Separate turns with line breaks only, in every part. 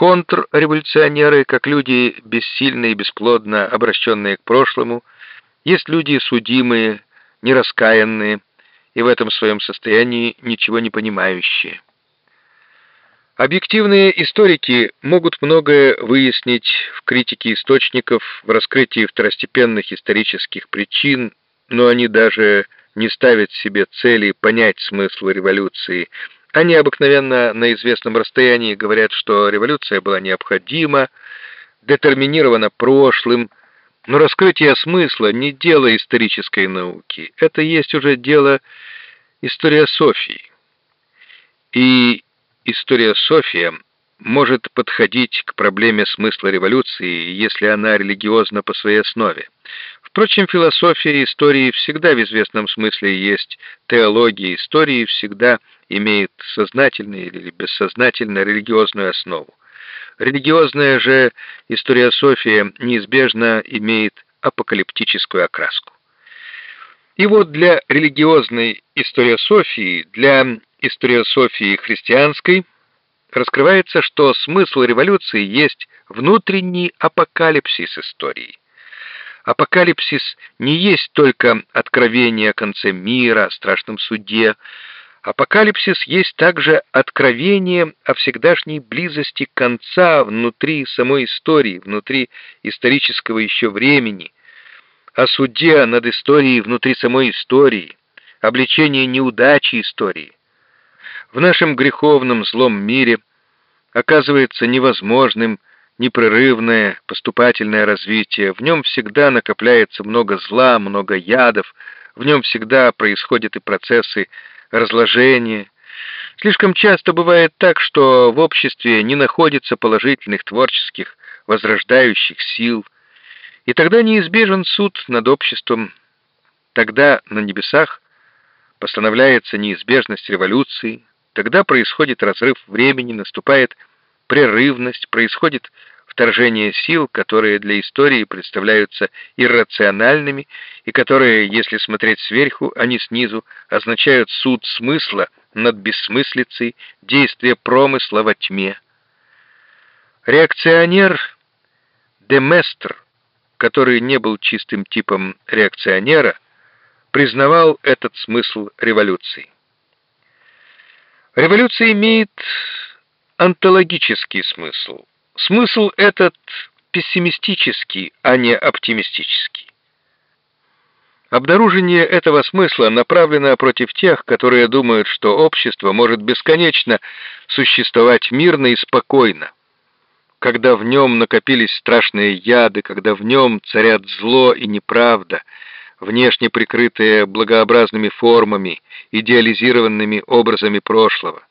контрреволюционеры, как люди бессильные и бесплодно обращенные к прошлому, есть люди судимые, нераскаянные и в этом своем состоянии ничего не понимающие. Объективные историки могут многое выяснить в критике источников, в раскрытии второстепенных исторических причин, но они даже не ставят себе цели понять смысл революции. Они обыкновенно на известном расстоянии говорят, что революция была необходима, детерминирована прошлым, но раскрытие смысла не дело исторической науки, это есть уже дело историософии. И историософия может подходить к проблеме смысла революции, если она религиозна по своей основе. Впрочем, философия истории всегда в известном смысле есть теология истории, всегда имеет сознательную или бессознательно религиозную основу. Религиозная же историософия неизбежно имеет апокалиптическую окраску. И вот для религиозной историософии, для историософии христианской раскрывается, что смысл революции есть внутренний апокалипсис истории. Апокалипсис не есть только откровение о конце мира, о страшном суде. Апокалипсис есть также откровение о всегдашней близости конца внутри самой истории, внутри исторического еще времени, о суде над историей внутри самой истории, обличение неудачи истории. В нашем греховном злом мире оказывается невозможным непрерывное поступательное развитие, в нем всегда накопляется много зла, много ядов, в нем всегда происходят и процессы разложения. Слишком часто бывает так, что в обществе не находится положительных творческих возрождающих сил, и тогда неизбежен суд над обществом, тогда на небесах постановляется неизбежность революции, тогда происходит разрыв времени, наступает прерывность, происходит вторжение сил, которые для истории представляются иррациональными и которые, если смотреть сверху, а не снизу, означают суд смысла над бессмыслицей, действие промысла во тьме. Реакционер Деместр, который не был чистым типом реакционера, признавал этот смысл революции. Революция имеет онтологический смысл. Смысл этот пессимистический, а не оптимистический. Обнаружение этого смысла направлено против тех, которые думают, что общество может бесконечно существовать мирно и спокойно, когда в нем накопились страшные яды, когда в нем царят зло и неправда, внешне прикрытые благообразными формами, идеализированными образами прошлого.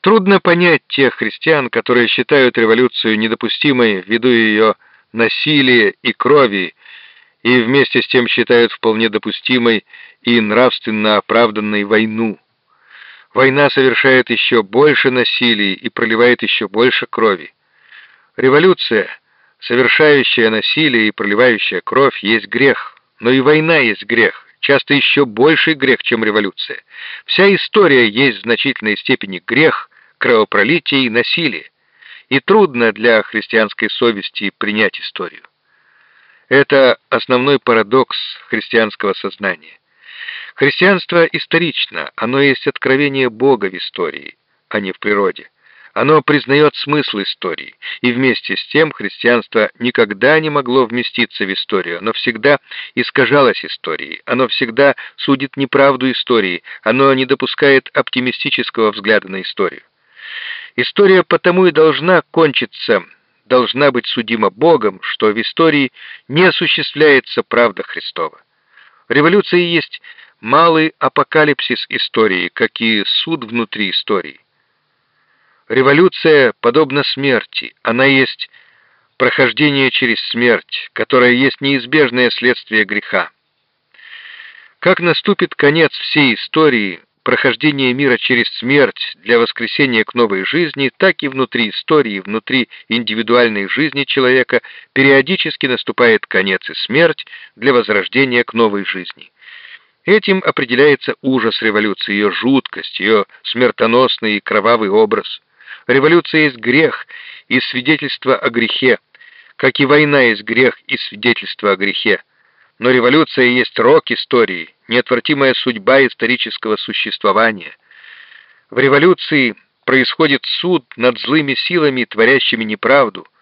Трудно понять тех христиан, которые считают революцию недопустимой ввиду ее насилия и крови, и вместе с тем считают вполне допустимой и нравственно оправданной войну. Война совершает еще больше насилия и проливает еще больше крови. Революция, совершающая насилие и проливающая кровь, есть грех, но и война есть грех, часто еще больший грех, чем революция. Вся история есть в значительной степени грех, кровопролитие и насилие, и трудно для христианской совести принять историю. Это основной парадокс христианского сознания. Христианство исторично, оно есть откровение Бога в истории, а не в природе. Оно признает смысл истории, и вместе с тем христианство никогда не могло вместиться в историю, оно всегда искажалось историей, оно всегда судит неправду истории, оно не допускает оптимистического взгляда на историю. История потому и должна кончиться, должна быть судима Богом, что в истории не осуществляется правда Христова. Революция есть малый апокалипсис истории, как и суд внутри истории. Революция подобна смерти, она есть прохождение через смерть, которая есть неизбежное следствие греха. Как наступит конец всей истории, прохождение мира через смерть для воскресения к новой жизни, так и внутри истории, внутри индивидуальной жизни человека периодически наступает конец и смерть для возрождения к новой жизни. Этим определяется ужас революции, ее жуткость, ее смертоносный и кровавый образ – Революция есть грех и свидетельство о грехе, как и война есть грех и свидетельство о грехе. Но революция есть рок истории, неотвратимая судьба исторического существования. В революции происходит суд над злыми силами, творящими неправду –